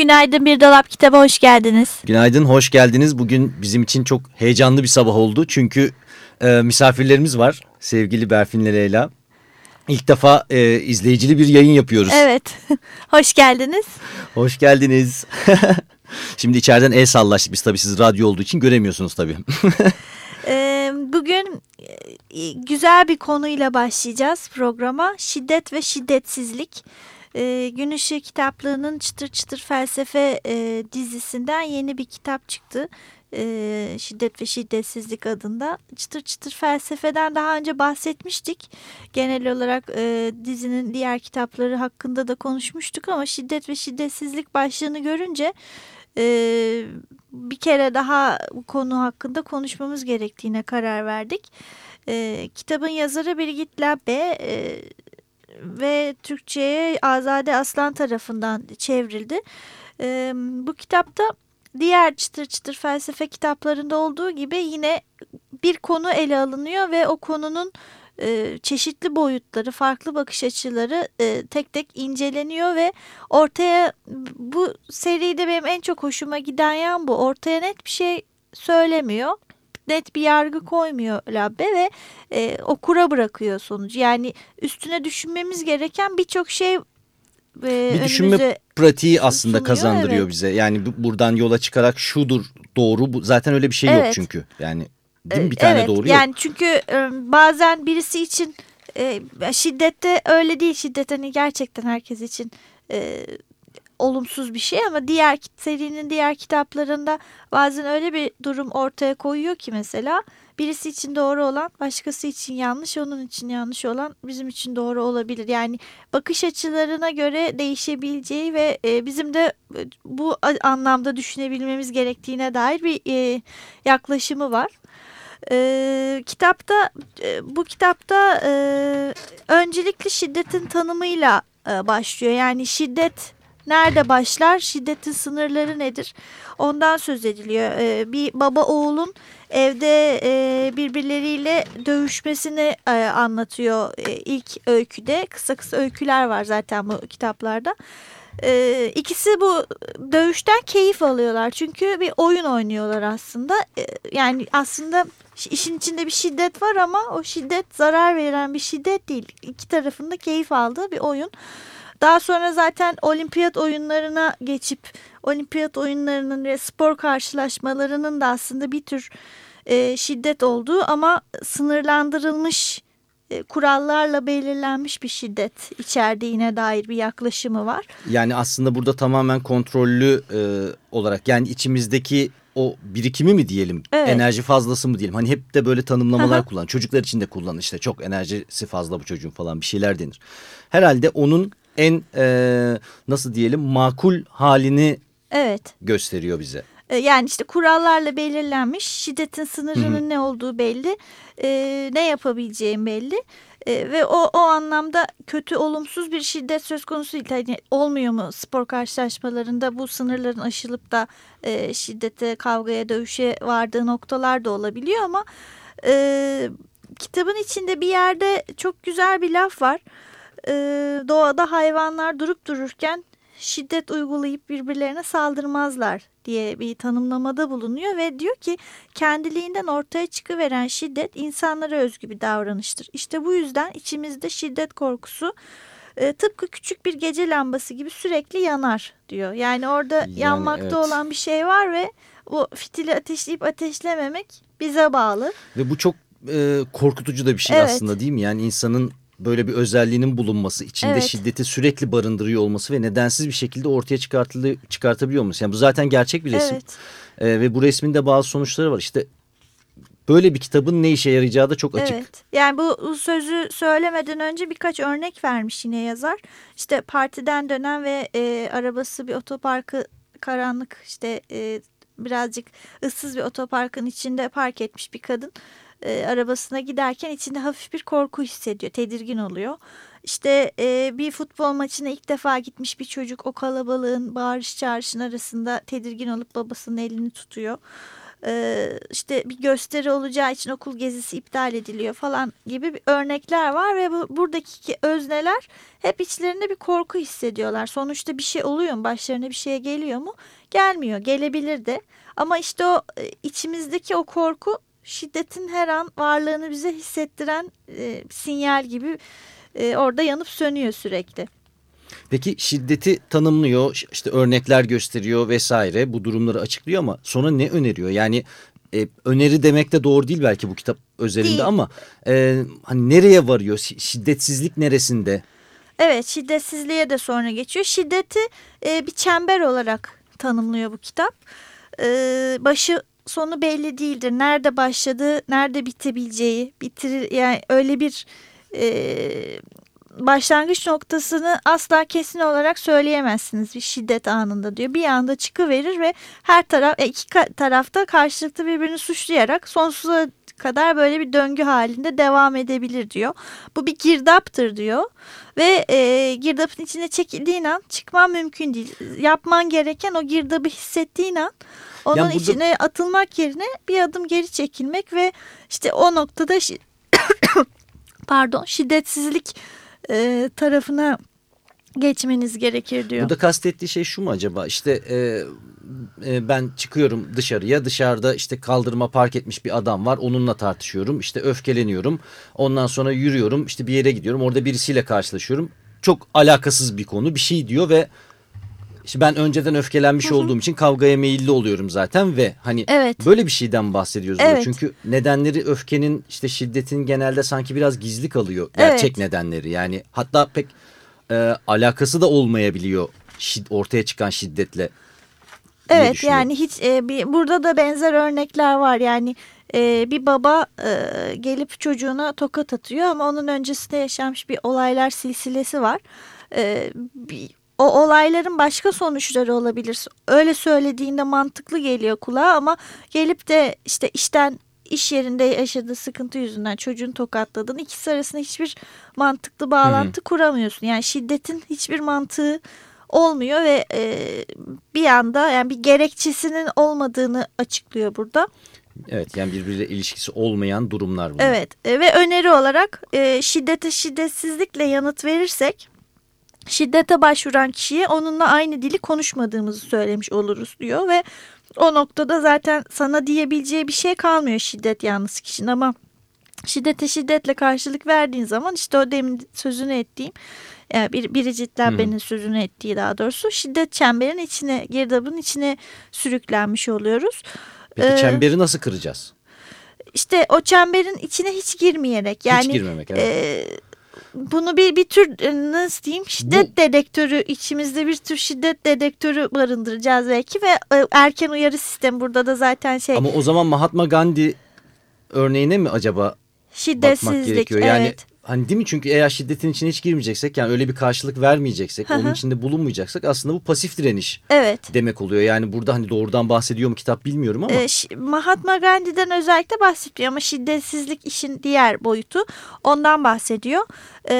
Günaydın Bir Dolap Kitabı hoş geldiniz. Günaydın, hoş geldiniz. Bugün bizim için çok heyecanlı bir sabah oldu. Çünkü e, misafirlerimiz var. Sevgili Berfin ile Leyla. İlk defa e, izleyicili bir yayın yapıyoruz. Evet, hoş geldiniz. Hoş geldiniz. Şimdi içeriden el sallaştık. Biz tabii siz radyo olduğu için göremiyorsunuz tabii. Ee, bugün e, güzel bir konuyla başlayacağız programa. Şiddet ve şiddetsizlik. Ee, Gün Işığı kitaplığının Çıtır Çıtır Felsefe e, dizisinden yeni bir kitap çıktı. Ee, Şiddet ve Şiddetsizlik adında. Çıtır Çıtır Felsefeden daha önce bahsetmiştik. Genel olarak e, dizinin diğer kitapları hakkında da konuşmuştuk ama Şiddet ve Şiddetsizlik başlığını görünce e, bir kere daha bu konu hakkında konuşmamız gerektiğine karar verdik. E, kitabın yazarı Birgit Labbe e, ve Türkçe'ye Azade Aslan tarafından çevrildi. E, bu kitapta diğer çıtır çıtır felsefe kitaplarında olduğu gibi yine bir konu ele alınıyor ve o konunun e, çeşitli boyutları, farklı bakış açıları e, tek tek inceleniyor ve ortaya bu seride benim en çok hoşuma giden yan bu. Ortaya net bir şey söylemiyor. Net bir yargı koymuyor Labbe ve e, okura bırakıyor sonucu. Yani üstüne düşünmemiz gereken birçok şey e, bir düşünme önümüze pratiği aslında sunuyor, kazandırıyor evet. bize. Yani bu- buradan yola çıkarak şudur doğru. Bu, zaten öyle bir şey yok Evet. çünkü. Yani değil mi? E, Bir tane evet, doğru yok. Yani çünkü e, bazen birisi için e, şiddette öyle değil. Şiddet hani gerçekten herkes için e, olumsuz bir şey ama diğer serinin diğer kitaplarında bazen öyle bir durum ortaya koyuyor ki mesela birisi için doğru olan başkası için yanlış onun için yanlış olan bizim için doğru olabilir. Yani bakış açılarına göre değişebileceği ve e, bizim de e, bu anlamda düşünebilmemiz gerektiğine dair bir e, yaklaşımı var. Ee, kitapta e, bu kitapta e, öncelikli şiddetin tanımıyla e, başlıyor. Yani şiddet nerede başlar? Şiddetin sınırları nedir? Ondan söz ediliyor. Ee, bir baba oğulun evde e, birbirleriyle dövüşmesini e, anlatıyor e, ilk öyküde. Kısa kısa öyküler var zaten bu kitaplarda. Ee, ikisi bu dövüşten keyif alıyorlar. Çünkü bir oyun oynuyorlar aslında. Ee, yani aslında işin içinde bir şiddet var ama o şiddet zarar veren bir şiddet değil. İki tarafında keyif aldığı bir oyun. Daha sonra zaten olimpiyat oyunlarına geçip olimpiyat oyunlarının ve spor karşılaşmalarının da aslında bir tür e, şiddet olduğu ama sınırlandırılmış e, kurallarla belirlenmiş bir şiddet içerdiğine dair bir yaklaşımı var. Yani aslında burada tamamen kontrollü e, olarak yani içimizdeki o birikimi mi diyelim Evet. enerji fazlası mı diyelim hani hep de böyle tanımlamalar Aha. kullan çocuklar için de kullan işte çok enerjisi fazla bu çocuğun falan bir şeyler denir. Herhalde onun en e, nasıl diyelim makul halini Evet. gösteriyor bize. E, Yani işte kurallarla belirlenmiş şiddetin sınırının ne olduğu belli, e, ne yapabileceğim belli E, ve o o anlamda kötü olumsuz bir şiddet söz konusu değil. Hani olmuyor mu spor karşılaşmalarında bu sınırların aşılıp da e, şiddete, kavgaya, dövüşe vardığı noktalar da olabiliyor ama e, kitabın içinde bir yerde çok güzel bir laf var. E, doğada hayvanlar durup dururken şiddet uygulayıp birbirlerine saldırmazlar diye bir tanımlamada bulunuyor ve diyor ki kendiliğinden ortaya çıkıveren şiddet insanlara özgü bir davranıştır. İşte bu yüzden içimizde şiddet korkusu e, tıpkı küçük bir gece lambası gibi sürekli yanar diyor. Yani orada Yani yanmakta evet. olan bir şey var ve o fitili ateşleyip ateşlememek bize bağlı. Ve bu çok e, korkutucu da bir şey Evet. aslında değil mi? Yani insanın böyle bir özelliğinin bulunması, içinde Evet. şiddeti sürekli barındırıyor olması ve nedensiz bir şekilde ortaya çıkartabiliyor olması. Yani bu zaten gerçek bir resim. Evet. E, ve bu resmin de bazı sonuçları var. İşte böyle bir kitabın ne işe yarayacağı da çok açık. Evet. Yani bu sözü söylemeden önce birkaç örnek vermiş yine yazar. İşte partiden dönen ve e, arabası bir otoparkı karanlık işte e, birazcık ıssız bir otoparkın içinde park etmiş bir kadın. E, arabasına giderken içinde hafif bir korku hissediyor, tedirgin oluyor. İşte e, bir futbol maçına ilk defa gitmiş bir çocuk o kalabalığın bağırış çağrışın arasında tedirgin olup babasının elini tutuyor. E, işte bir gösteri olacağı için okul gezisi iptal ediliyor falan gibi bir örnekler var ve bu, buradaki özneler hep içlerinde bir korku hissediyorlar. Sonuçta bir şey oluyor mu? Başlarına bir şey geliyor mu? Gelmiyor. Gelebilir de. Ama işte o e, içimizdeki o korku şiddetin her an varlığını bize hissettiren e, sinyal gibi e, orada yanıp sönüyor sürekli. Peki şiddeti tanımlıyor, işte örnekler gösteriyor vesaire bu durumları açıklıyor ama sonra ne öneriyor? Yani e, öneri demek de doğru değil belki bu kitap özelinde Değil. ama e, hani nereye varıyor? Şiddetsizlik neresinde? Evet şiddetsizliğe de sonra geçiyor. Şiddeti e, bir çember olarak tanımlıyor bu kitap. E, başı sonu belli değildir. Nerede başladığı, nerede bitebileceği, bitirir yani öyle bir e, başlangıç noktasını asla kesin olarak söyleyemezsiniz bir şiddet anında diyor. Bir anda çıkıverir ve her taraf e, iki tarafta karşılıklı birbirini suçlayarak sonsuza kadar böyle bir döngü halinde devam edebilir diyor. Bu bir girdaptır diyor ve e, girdapın içine çekildiğin an çıkman mümkün değil. Yapman gereken o girdabı hissettiğin an onun yani burada... içine atılmak yerine bir adım geri çekilmek ve işte o noktada pardon şiddetsizlik e, tarafına geçmeniz gerekir diyor. Burada kastettiği şey şu mu acaba? İşte e, e, ben çıkıyorum dışarıya dışarıda işte kaldırıma park etmiş bir adam var onunla tartışıyorum işte öfkeleniyorum ondan sonra yürüyorum işte bir yere gidiyorum orada birisiyle karşılaşıyorum çok alakasız bir konu bir şey diyor ve işte ben önceden öfkelenmiş Hı -hı. olduğum için kavgaya meyilli oluyorum zaten ve hani evet. böyle bir şeyden bahsediyoruz. Evet. Çünkü nedenleri öfkenin işte şiddetin genelde sanki biraz gizli kalıyor. Gerçek evet. nedenleri yani hatta pek e, alakası da olmayabiliyor şid ortaya çıkan şiddetle. Evet yani hiç e, bir, burada da benzer örnekler var yani e, bir baba e, gelip çocuğuna tokat atıyor ama onun öncesinde yaşanmış bir olaylar silsilesi var. E, bir, o olayların başka sonuçları olabilir. Öyle söylediğinde mantıklı geliyor kulağa ama gelip de işte işten iş yerinde yaşadığı sıkıntı yüzünden çocuğunu tokatladın. İkisi arasında hiçbir mantıklı bağlantı Hı -hı. kuramıyorsun. Yani şiddetin hiçbir mantığı olmuyor ve e, bir anda yani bir gerekçesinin olmadığını açıklıyor burada. Evet yani birbiriyle ilişkisi olmayan durumlar bunlar. Evet e, ve öneri olarak e, şiddete şiddetsizlikle yanıt verirsek şiddete başvuran kişiye onunla aynı dili konuşmadığımızı söylemiş oluruz diyor ve o noktada zaten sana diyebileceği bir şey kalmıyor şiddet yalnız kişinin ama şiddete şiddetle karşılık verdiğin zaman işte o demin sözünü ettiğim yani bir, Biricik Labbe'nin sözünü ettiği daha doğrusu şiddet çemberin içine girdabın içine sürüklenmiş oluyoruz. Peki ee, çemberi nasıl kıracağız? İşte o çemberin içine hiç girmeyerek yani hiç girmemek evet. E, bunu bir bir tür e, nasıl diyeyim şiddet Bu... dedektörü içimizde bir tür şiddet dedektörü barındıracağız belki ve e, erken uyarı sistemi burada da zaten şey. Ama o zaman Mahatma Gandhi örneğine mi acaba bakmak gerekiyor? Yani evet. Hani değil mi? Çünkü eğer şiddetin içine hiç girmeyeceksek yani öyle bir karşılık vermeyeceksek, onun içinde bulunmayacaksak aslında bu pasif direniş evet. demek oluyor. Yani burada hani doğrudan bahsediyor mu kitap bilmiyorum ama. Ee, Mahatma Gandhi'den özellikle bahsediyor ama şiddetsizlik işin diğer boyutu ondan bahsediyor. Ee,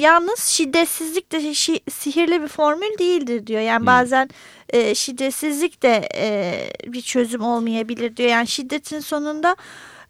yalnız şiddetsizlik de şi sihirli bir formül değildir diyor. Yani hmm. bazen e, şiddetsizlik de e, bir çözüm olmayabilir diyor. Yani şiddetin sonunda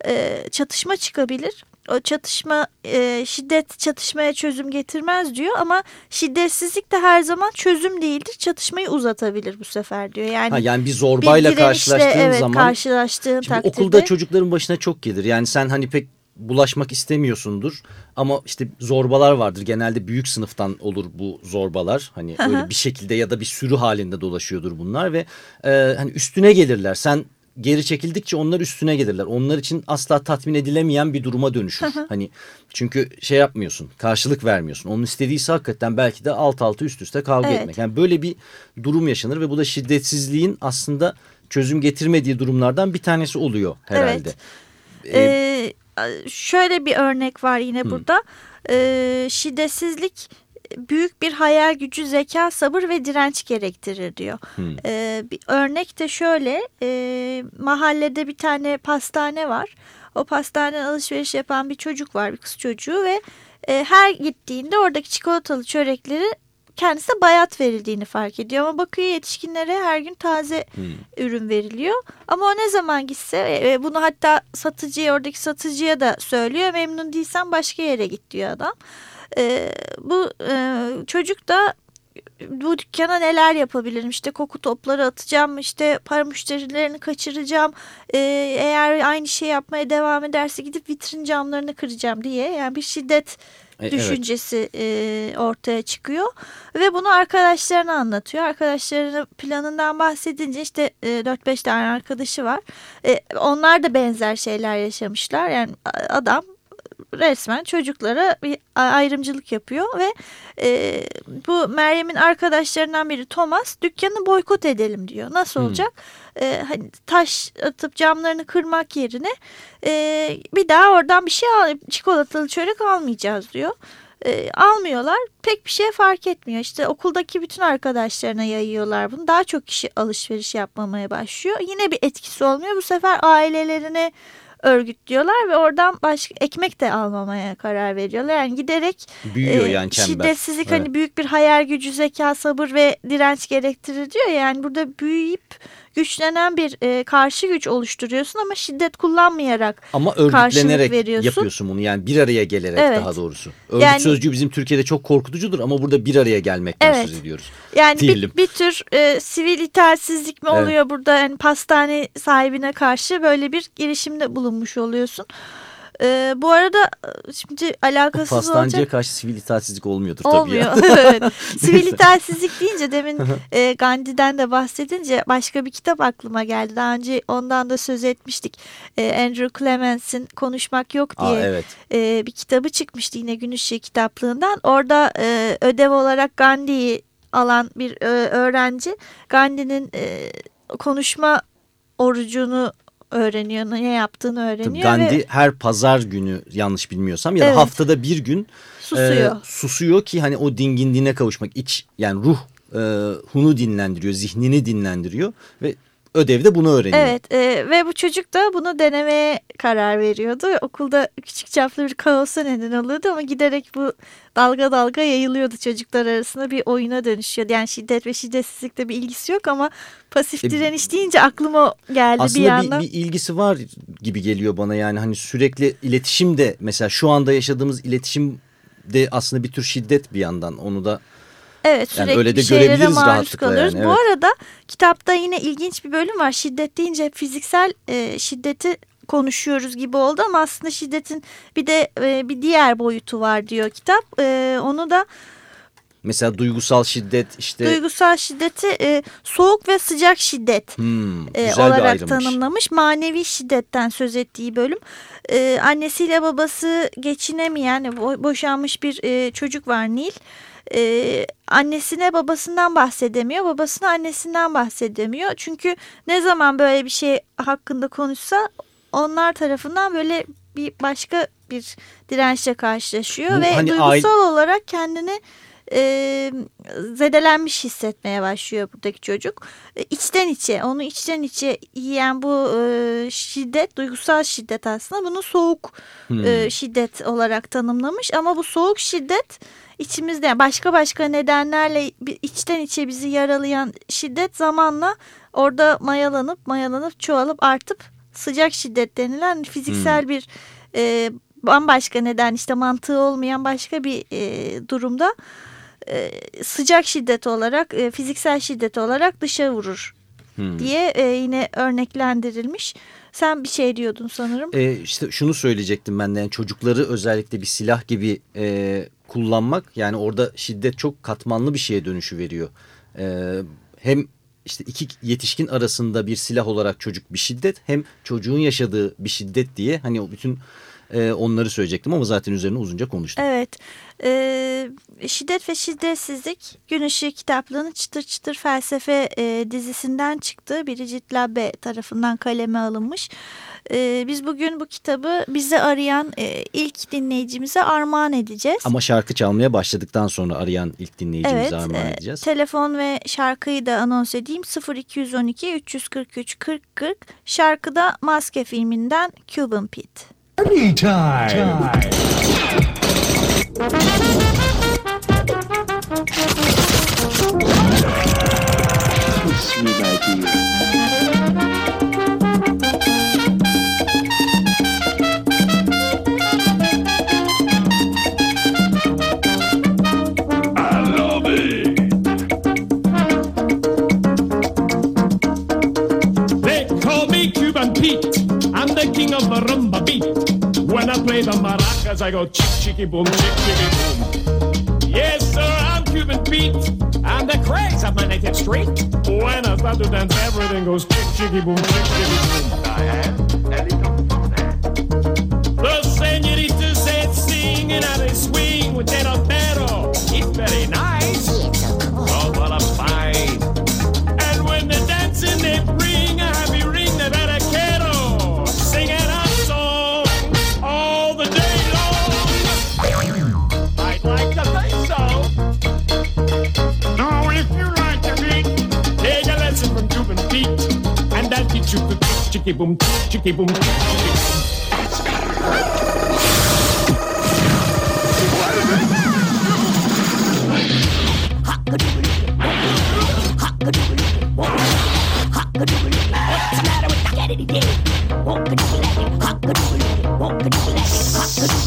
e, çatışma çıkabilir o çatışma e, şiddet çatışmaya çözüm getirmez diyor ama şiddetsizlik de her zaman çözüm değildir. Çatışmayı uzatabilir bu sefer diyor. Yani, ha, yani bir zorbayla bir karşılaştığın evet, zaman karşılaştığın takdirde. Okulda çocukların başına çok gelir. Yani sen hani pek bulaşmak istemiyorsundur ama işte zorbalar vardır genelde büyük sınıftan olur bu zorbalar hani öyle bir şekilde ya da bir sürü halinde dolaşıyordur bunlar ve e, hani üstüne gelirler sen geri çekildikçe onlar üstüne gelirler. Onlar için asla tatmin edilemeyen bir duruma dönüşür. hani çünkü şey yapmıyorsun, karşılık vermiyorsun. Onun istediyse hakikaten belki de alt altı üst üste kavga evet. etmek. Yani böyle bir durum yaşanır ve bu da şiddetsizliğin aslında çözüm getirmediği durumlardan bir tanesi oluyor herhalde. Evet. Ee, şöyle bir örnek var yine burada. Ee, şiddetsizlik büyük bir hayal gücü, zeka, sabır ve direnç gerektirir diyor. Hmm. Ee, bir örnek de şöyle. E, mahallede bir tane pastane var. O pastaneden alışveriş yapan bir çocuk var, bir kız çocuğu ve e, her gittiğinde oradaki çikolatalı çörekleri kendisine bayat verildiğini fark ediyor. Ama bakıyor yetişkinlere her gün taze Hmm. ürün veriliyor. Ama o ne zaman gitse e, bunu hatta satıcıya oradaki satıcıya da söylüyor. Memnun değilsen başka yere git diyor adam. E, bu e, çocuk da bu dükkana neler yapabilirim işte koku topları atacağım işte para müşterilerini kaçıracağım Ee, eğer aynı şey yapmaya devam ederse gidip vitrin camlarını kıracağım diye yani bir şiddet E, evet. düşüncesi e, ortaya çıkıyor ve bunu arkadaşlarına anlatıyor. Arkadaşlarının planından bahsedince işte e, 4-5 tane arkadaşı var. E, onlar da benzer şeyler yaşamışlar. Yani adam resmen çocuklara bir ayrımcılık yapıyor ve e, bu Meryem'in arkadaşlarından biri Thomas dükkanı boykot edelim diyor. Nasıl Hmm. olacak? E, hani taş atıp camlarını kırmak yerine e, bir daha oradan bir şey al, çikolatalı çörek almayacağız diyor. E, almıyorlar. Pek bir şey fark etmiyor. İşte okuldaki bütün arkadaşlarına yayıyorlar bunu. Daha çok kişi alışveriş yapmamaya başlıyor. Yine bir etkisi olmuyor. Bu sefer ailelerine örgütlüyorlar ve oradan başka ekmek de almamaya karar veriyorlar. Yani giderek Büyüyor e, yani çember. şiddetsizlik Evet. hani büyük bir hayal gücü, zeka, sabır ve direnç gerektirir diyor. ya. Yani burada büyüyüp güçlenen bir e, karşı güç oluşturuyorsun ama şiddet kullanmayarak Ama örgütlenerek veriyorsun. yapıyorsun bunu yani bir araya gelerek Evet. daha doğrusu. Örgüt Yani- sözcüğü bizim Türkiye'de çok korkutucudur ama burada bir araya gelmekten Evet. söz ediyoruz. Yani bir, bir tür e, sivil itaatsizlik mi Evet. oluyor burada? Yani pastane sahibine karşı böyle bir girişimde bulunmuş oluyorsun. E, bu arada e, şimdi alakasız olacak. karşı sivil itaatsizlik olmuyordur Olmuyor. tabii evet. Sivil itaatsizlik deyince demin e, Gandhi'den de bahsedince başka bir kitap aklıma geldi. Daha önce ondan da söz etmiştik. E, Andrew Clemens'in Konuşmak Yok Aa, diye evet. e, bir kitabı çıkmıştı yine Gün Işığı kitaplığından. Orada e, ödev olarak Gandhi'yi alan bir e, öğrenci Gandhi'nin e, konuşma orucunu öğreniyor, ne yaptığını Tabii öğreniyor Gandhi ve her pazar günü yanlış bilmiyorsam ya da Evet. haftada bir gün susuyor. e, susuyor ki hani o dinginliğine kavuşmak iç yani ruh e, hunu dinlendiriyor zihnini dinlendiriyor ve ödevde bunu öğreniyor. Evet e, ve bu çocuk da bunu denemeye karar veriyordu. Okulda küçük çaplı bir kaosa neden oluyordu ama giderek bu dalga dalga yayılıyordu çocuklar arasında bir oyuna dönüşüyordu. Yani şiddet ve şiddetsizlikle bir ilgisi yok ama pasif E, direniş deyince aklıma geldi bir Aslında yandan. bir, bir ilgisi var gibi geliyor bana yani hani sürekli iletişim de mesela şu anda yaşadığımız iletişim de aslında bir tür şiddet bir yandan onu da Evet sürekli Yani öyle de bir şeylere görebiliriz maruz rahatlıkla kalıyoruz. yani, Bu evet. arada kitapta yine ilginç bir bölüm var. Şiddet deyince fiziksel e, şiddeti konuşuyoruz gibi oldu ama aslında şiddetin bir de e, bir diğer boyutu var diyor kitap. E, onu da mesela duygusal şiddet işte duygusal şiddeti e, soğuk ve sıcak şiddet hmm, e, olarak tanımlamış. Manevi şiddetten söz ettiği bölüm. E, annesiyle babası geçinemeyen bo- boşanmış bir e, çocuk var Nil. E, annesine babasından bahsedemiyor. Babasına annesinden bahsedemiyor. Çünkü ne zaman böyle bir şey hakkında konuşsa onlar tarafından böyle bir başka bir dirençle karşılaşıyor Bu ve hani duygusal aile- olarak kendini e, zedelenmiş hissetmeye başlıyor buradaki çocuk. E, içten içe onu içten içe yiyen bu e, şiddet duygusal şiddet aslında bunu soğuk Hmm. e, şiddet olarak tanımlamış ama bu soğuk şiddet içimizde yani başka başka nedenlerle içten içe bizi yaralayan şiddet zamanla orada mayalanıp mayalanıp çoğalıp artıp sıcak şiddet denilen fiziksel bir e, bambaşka neden işte mantığı olmayan başka bir e, durumda e, sıcak şiddet olarak e, fiziksel şiddet olarak dışa vurur Hmm. diye e, yine örneklendirilmiş. Sen bir şey diyordun sanırım. E, işte şunu söyleyecektim ben de yani çocukları özellikle bir silah gibi e, kullanmak yani orada şiddet çok katmanlı bir şeye dönüşü veriyor. E, hem işte iki yetişkin arasında bir silah olarak çocuk bir şiddet hem çocuğun yaşadığı bir şiddet diye hani o bütün E, onları söyleyecektim ama zaten üzerine uzunca konuştum. Evet. Ee, Şiddet ve Şiddetsizlik Gün Işığı kitaplığının Çıtır Çıtır Felsefe e, dizisinden çıktı. Biricik Labbe tarafından kaleme alınmış. Ee, biz bugün bu kitabı bizi arayan e, ilk dinleyicimize armağan edeceğiz. Ama şarkı çalmaya başladıktan sonra arayan ilk dinleyicimize evet, armağan e, edeceğiz. telefon ve şarkıyı da anons edeyim. 0212 343 40 40 şarkıda Maske filminden Cuban Pete. Anytime. Kiss me, my dear. I love it. They call me Cuban Pete. I'm the king of the rumba When I play the maracas, I go chick chicky boom, chick chicky boom. Yes, sir, I'm Cuban Pete. I'm the craze of my native street. When I start to dance, everything goes chick chicky boom, chick chicky boom. Diane, The chicky boom, chicky boom, chicky boom. What's the matter with the Kennedy? Won't you let it? Won't you let it? Won't you let it?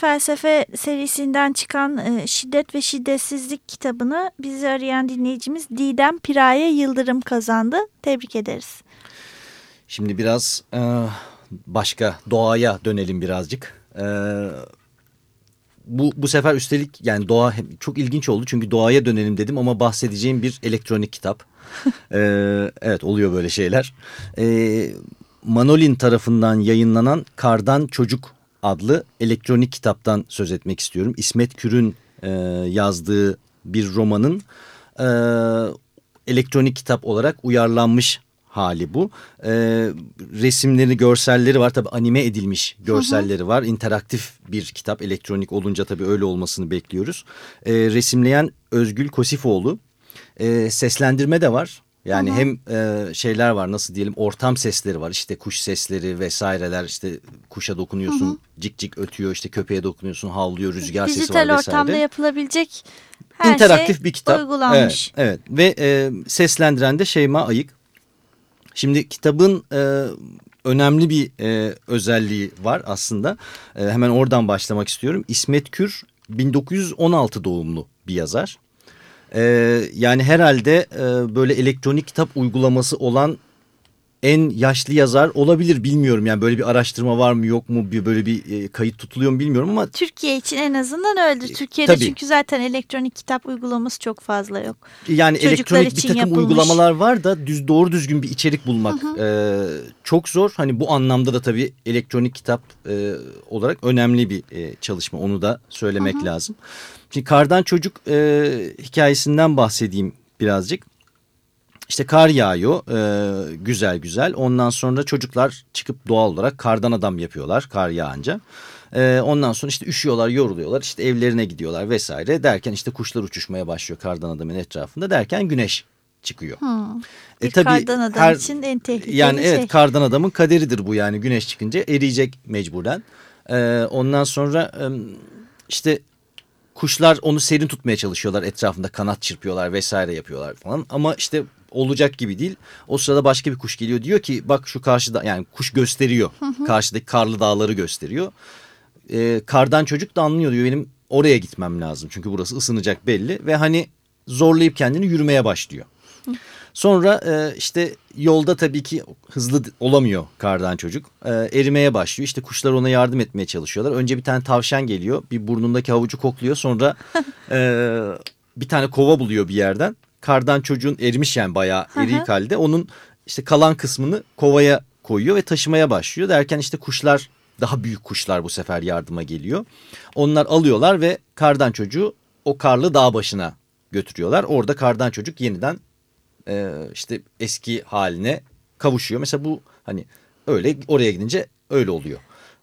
Felsefe serisinden çıkan e, Şiddet ve Şiddetsizlik kitabını bizi arayan dinleyicimiz Didem Piraye Yıldırım kazandı. Tebrik ederiz. Şimdi biraz e, başka doğaya dönelim birazcık. E, bu, bu sefer üstelik yani doğa çok ilginç oldu çünkü doğaya dönelim dedim ama bahsedeceğim bir elektronik kitap. E, evet oluyor böyle şeyler. E, Manolin tarafından yayınlanan Kardan Çocuk adlı elektronik kitaptan söz etmek istiyorum. İsmet Kür'ün e, yazdığı bir romanın e, elektronik kitap olarak uyarlanmış hali bu. E, resimleri, görselleri var. Tabii anime edilmiş görselleri var. İnteraktif bir kitap. Elektronik olunca tabii öyle olmasını bekliyoruz. E, resimleyen Özgül Kosifoğlu. E, seslendirme de var. Yani hem e, şeyler var nasıl diyelim ortam sesleri var işte kuş sesleri vesaireler işte kuşa dokunuyorsun cik cik ötüyor işte köpeğe dokunuyorsun havlıyor rüzgar sesi var Dijital vesaire. ortamda yapılabilecek her İnteraktif şey bir kitap. uygulanmış. Evet, evet. ve e, seslendiren de Şeyma Ayık. Şimdi kitabın e, önemli bir e, özelliği var aslında. E, hemen oradan başlamak istiyorum. İsmet Kür 1916 doğumlu bir yazar. E, yani herhalde e, böyle elektronik kitap uygulaması olan en yaşlı yazar olabilir bilmiyorum. Yani böyle bir araştırma var mı yok mu bir böyle bir e, kayıt tutuluyor mu bilmiyorum ama Türkiye için en azından öyledir. Türkiye'de tabii. çünkü zaten elektronik kitap uygulaması çok fazla yok. yani Çocuklar elektronik bir takım yapılmış. uygulamalar var da düz doğru düzgün bir içerik bulmak e, çok zor. Hani bu anlamda da tabii elektronik kitap e, olarak önemli bir e, çalışma. Onu da söylemek lazım. Şimdi Kardan Çocuk e, hikayesinden bahsedeyim birazcık. İşte kar yağıyor e, güzel güzel. Ondan sonra çocuklar çıkıp doğal olarak kardan adam yapıyorlar kar yağınca. E, ondan sonra işte üşüyorlar, yoruluyorlar. işte evlerine gidiyorlar vesaire. Derken işte kuşlar uçuşmaya başlıyor kardan adamın etrafında. Derken güneş çıkıyor. Bir kardan adam için en tehlikeli Yani evet şey. kardan adamın kaderidir bu yani güneş çıkınca eriyecek mecburen. E, ondan sonra e, işte kuşlar onu serin tutmaya çalışıyorlar etrafında kanat çırpıyorlar vesaire yapıyorlar falan ama işte olacak gibi değil. O sırada başka bir kuş geliyor diyor ki bak şu karşıda yani kuş gösteriyor karşıdaki karlı dağları gösteriyor. Ee, kardan çocuk da anlıyor diyor benim oraya gitmem lazım çünkü burası ısınacak belli ve hani zorlayıp kendini yürümeye başlıyor. Sonra e, işte yolda tabii ki hızlı olamıyor kardan çocuk. E, erimeye başlıyor. İşte kuşlar ona yardım etmeye çalışıyorlar. Önce bir tane tavşan geliyor. Bir burnundaki havucu kokluyor. Sonra e, bir tane kova buluyor bir yerden. Kardan çocuğun erimiş yani bayağı eriyik halde. Onun işte kalan kısmını kovaya koyuyor ve taşımaya başlıyor. Derken işte kuşlar daha büyük kuşlar bu sefer yardıma geliyor. Onlar alıyorlar ve kardan çocuğu o karlı dağ başına götürüyorlar. Orada kardan çocuk yeniden e, işte eski haline kavuşuyor. Mesela bu hani öyle oraya gidince öyle oluyor.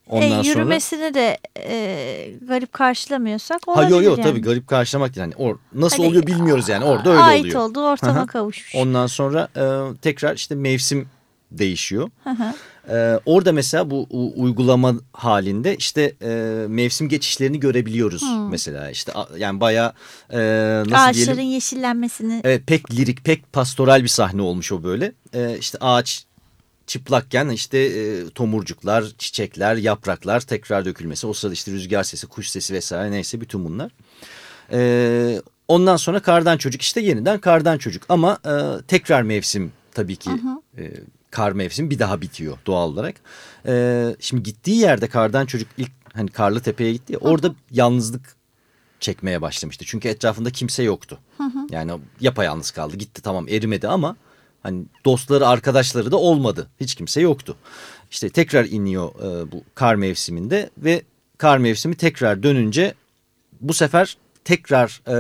Ondan E, sonra yürümesini de e, garip karşılamıyorsak ha olabilir yok yok yani. tabii garip karşılamak değil. yani or, nasıl Hani, oluyor bilmiyoruz yani orada öyle Ait oluyor. olduğu ortama Hı hı. kavuşmuş. Ondan sonra e, tekrar işte mevsim değişiyor. Hı hı. Ee, orada mesela bu uygulama halinde işte e, mevsim geçişlerini görebiliyoruz mesela. İşte yani bayağı e, nasıl Ağaçların diyelim? yeşillenmesini. Evet pek lirik pek pastoral bir sahne olmuş o böyle. Ee, işte ağaç çıplakken işte e, tomurcuklar çiçekler yapraklar tekrar dökülmesi o sırada işte rüzgar sesi kuş sesi vesaire neyse bütün bunlar. Ee, ondan sonra kardan çocuk işte yeniden kardan çocuk. Ama e, tekrar mevsim tabii ki e, kar mevsim bir daha bitiyor doğal olarak. Ee, şimdi gittiği yerde kardan çocuk ilk hani Karlı Tepe'ye gitti ya, orada yalnızlık çekmeye başlamıştı. Çünkü etrafında kimse yoktu. Yani yapayalnız kaldı gitti tamam erimedi ama hani dostları arkadaşları da olmadı. Hiç kimse yoktu. İşte tekrar iniyor e, bu kar mevsiminde ve kar mevsimi tekrar dönünce bu sefer tekrar e,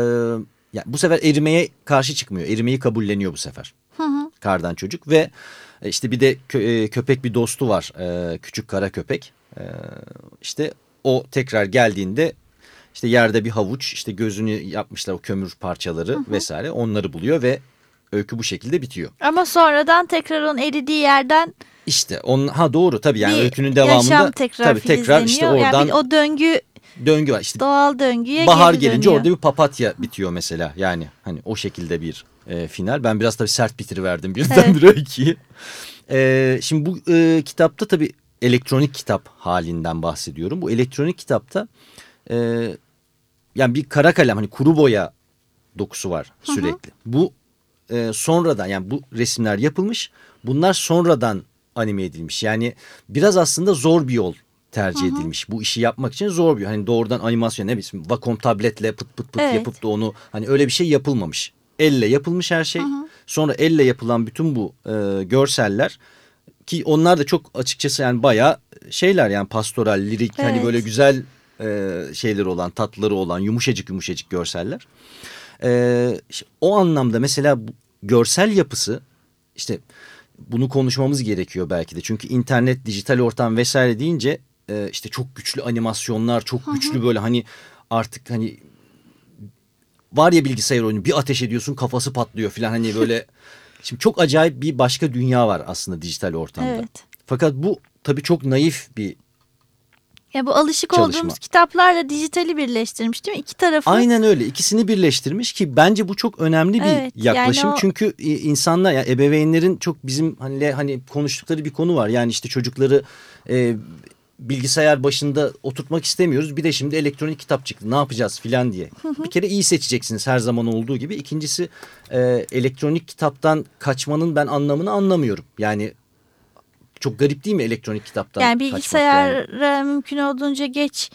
yani bu sefer erimeye karşı çıkmıyor. Erimeyi kabulleniyor bu sefer. Kardan çocuk ve e, işte bir de kö- e, köpek bir dostu var. e, küçük kara köpek. E, işte o tekrar geldiğinde işte yerde bir havuç işte gözünü yapmışlar o kömür parçaları vesaire onları buluyor ve öykü bu şekilde bitiyor. ama sonradan tekrar onun eridiği yerden İşte onun ha doğru tabii yani öykünün devamında tekrar tabii tekrar işte oradan Yani o döngü döngü var. İşte doğal döngüye bahar gelince dönüyor. orada bir papatya bitiyor mesela. Yani hani o şekilde bir e, final. Ben biraz tabii sert bitiriverdim birdenbire öyküyü. E, şimdi bu e, kitapta tabii elektronik kitap halinden bahsediyorum. Bu elektronik kitapta e, yani bir kara kalem hani kuru boya dokusu var sürekli. Bu e, sonradan yani bu resimler yapılmış. Bunlar sonradan anime edilmiş. Yani biraz aslında zor bir yol tercih edilmiş. Bu işi yapmak için zor bir. Hani doğrudan animasyon ne bileyim vakum tabletle pıt pıt pıt Evet. yapıp da onu hani öyle bir şey yapılmamış. Elle yapılmış her şey. Sonra elle yapılan bütün bu e, görseller ki onlar da çok açıkçası yani bayağı şeyler yani pastoral, lirik hani Evet. böyle güzel e, şeyleri olan, tatları olan yumuşacık yumuşacık görseller. E, işte o anlamda mesela görsel yapısı işte bunu konuşmamız gerekiyor belki de. Çünkü internet, dijital ortam vesaire deyince e, işte çok güçlü animasyonlar, çok güçlü böyle hani artık hani var ya bilgisayar oyunu bir ateş ediyorsun kafası patlıyor falan hani böyle. Şimdi çok acayip bir başka dünya var aslında dijital ortamda. Evet. Fakat bu tabii çok naif bir Ya bu alışık Çalışma. olduğumuz kitaplarla dijitali birleştirmiş değil mi? İki tarafı. Aynen öyle ikisini birleştirmiş ki bence bu çok önemli bir Evet, yaklaşım. yani o- Çünkü insanlar yani ebeveynlerin çok bizim hani hani konuştukları bir konu var. Yani işte çocukları e, bilgisayar başında oturtmak istemiyoruz. Bir de şimdi elektronik kitap çıktı ne yapacağız filan diye. Bir kere iyi seçeceksiniz her zaman olduğu gibi. İkincisi e, elektronik kitaptan kaçmanın ben anlamını anlamıyorum. Yani çok garip değil mi elektronik kitaptan Yani bilgisayara mümkün olduğunca geç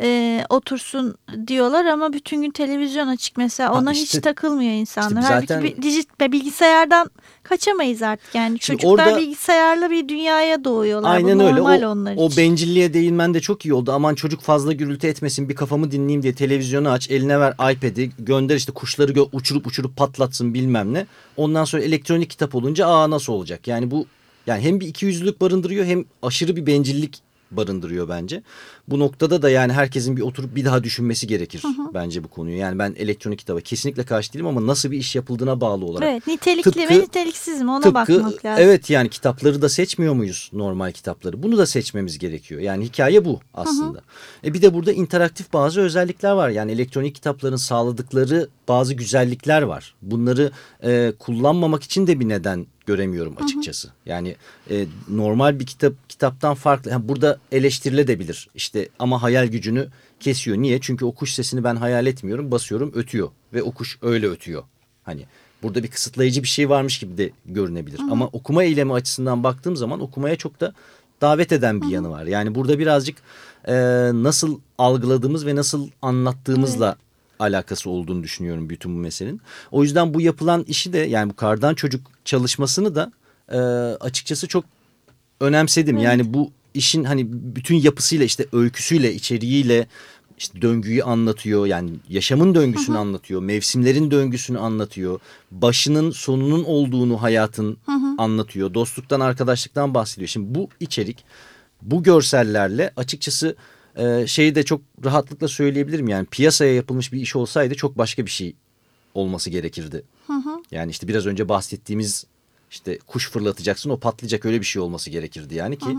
e, otursun diyorlar ama bütün gün televizyon açık mesela Ha, ona işte- hiç takılmıyor insanlar. işte Halbuki zaten- bir, dijit, bilgisayardan kaçamayız artık yani çocuklar orada- bilgisayarla bir dünyaya doğuyorlar. Aynen Bu öyle. normal O, onlar o için. bencilliğe değinmen de çok iyi oldu. Aman çocuk fazla gürültü etmesin bir kafamı dinleyeyim diye televizyonu aç eline ver iPad'i gönder işte kuşları gö- uçurup uçurup patlatsın bilmem ne. Ondan sonra elektronik kitap olunca aa nasıl olacak? Yani bu yani hem bir ikiyüzlülük barındırıyor hem aşırı bir bencillik barındırıyor bence. Bu noktada da yani herkesin bir oturup bir daha düşünmesi gerekir bence bu konuyu. Yani ben elektronik kitaba kesinlikle karşı değilim ama nasıl bir iş yapıldığına bağlı olarak. Evet nitelikli Tıpkı- ve niteliksiz mi ona bakmak lazım. Evet yani kitapları da seçmiyor muyuz normal kitapları? Bunu da seçmemiz gerekiyor. Yani hikaye bu aslında. E bir de burada interaktif bazı özellikler var. Yani elektronik kitapların sağladıkları bazı güzellikler var. Bunları e, kullanmamak için de bir neden göremiyorum açıkçası. Yani e, normal bir kitap kitaptan farklı. Yani burada eleştirilebilir. İşte ama hayal gücünü kesiyor. Niye? Çünkü o kuş sesini ben hayal etmiyorum. Basıyorum ötüyor ve o kuş öyle ötüyor. Hani burada bir kısıtlayıcı bir şey varmış gibi de görünebilir. Ama okuma eylemi açısından baktığım zaman okumaya çok da davet eden bir yanı var. Yani burada birazcık e, nasıl algıladığımız ve nasıl anlattığımızla alakası olduğunu düşünüyorum bütün bu meselenin. O yüzden bu yapılan işi de yani bu kardan çocuk çalışmasını da e, açıkçası çok önemsedim. Yani bu işin hani bütün yapısıyla işte öyküsüyle, içeriğiyle işte döngüyü anlatıyor. Yani yaşamın döngüsünü anlatıyor. Mevsimlerin döngüsünü anlatıyor. Başının sonunun olduğunu hayatın anlatıyor. Dostluktan, arkadaşlıktan bahsediyor. Şimdi bu içerik bu görsellerle açıkçası e, şeyi de çok rahatlıkla söyleyebilirim. Yani piyasaya yapılmış bir iş olsaydı çok başka bir şey olması gerekirdi. Yani işte biraz önce bahsettiğimiz işte kuş fırlatacaksın o patlayacak öyle bir şey olması gerekirdi yani ki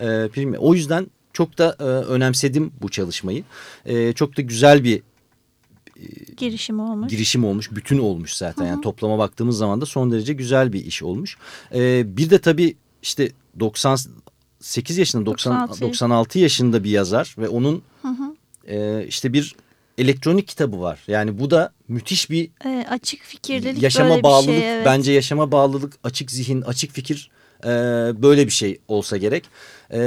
e, bilmiyorum. o yüzden çok da e, önemsedim bu çalışmayı. E, çok da güzel bir Girişim olmuş. girişim olmuş, bütün olmuş zaten. Yani toplama baktığımız zaman da son derece güzel bir iş olmuş. E, bir de tabii işte 98 yaşında 90, 96. 96 yaşında bir yazar ve onun e, işte bir elektronik kitabı var. Yani bu da müthiş bir E, açık fikirlilik yaşama böyle bir bağlılık şey. Evet. bence yaşama bağlılık açık zihin açık fikir e, böyle bir şey olsa gerek. E,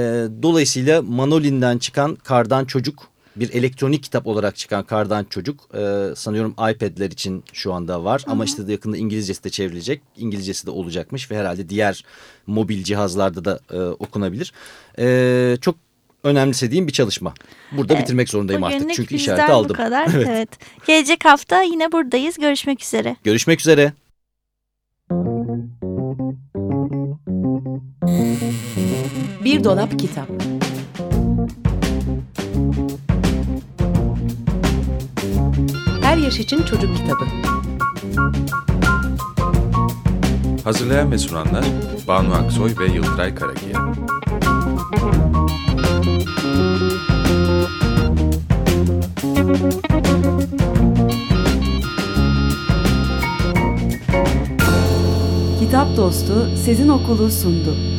dolayısıyla Manolin'den çıkan Kardan Çocuk bir elektronik kitap olarak çıkan Kardan Çocuk e, sanıyorum iPad'ler için şu anda var ama işte de yakında İngilizcesi de çevrilecek İngilizcesi de olacakmış ve herhalde diğer mobil cihazlarda da e, okunabilir. E, çok önemsediğim bir çalışma. Burada bitirmek zorundayım artık çünkü işareti bu aldım. kadar. evet. Gelecek hafta yine buradayız. Görüşmek üzere. Görüşmek üzere. Bir dolap kitap. Her yaş için çocuk kitabı. Hazırlayan ve sunanlar Banu Aksoy ve Yıldıray Karakiya. Kitap Dostu Sezin Okulu sundu.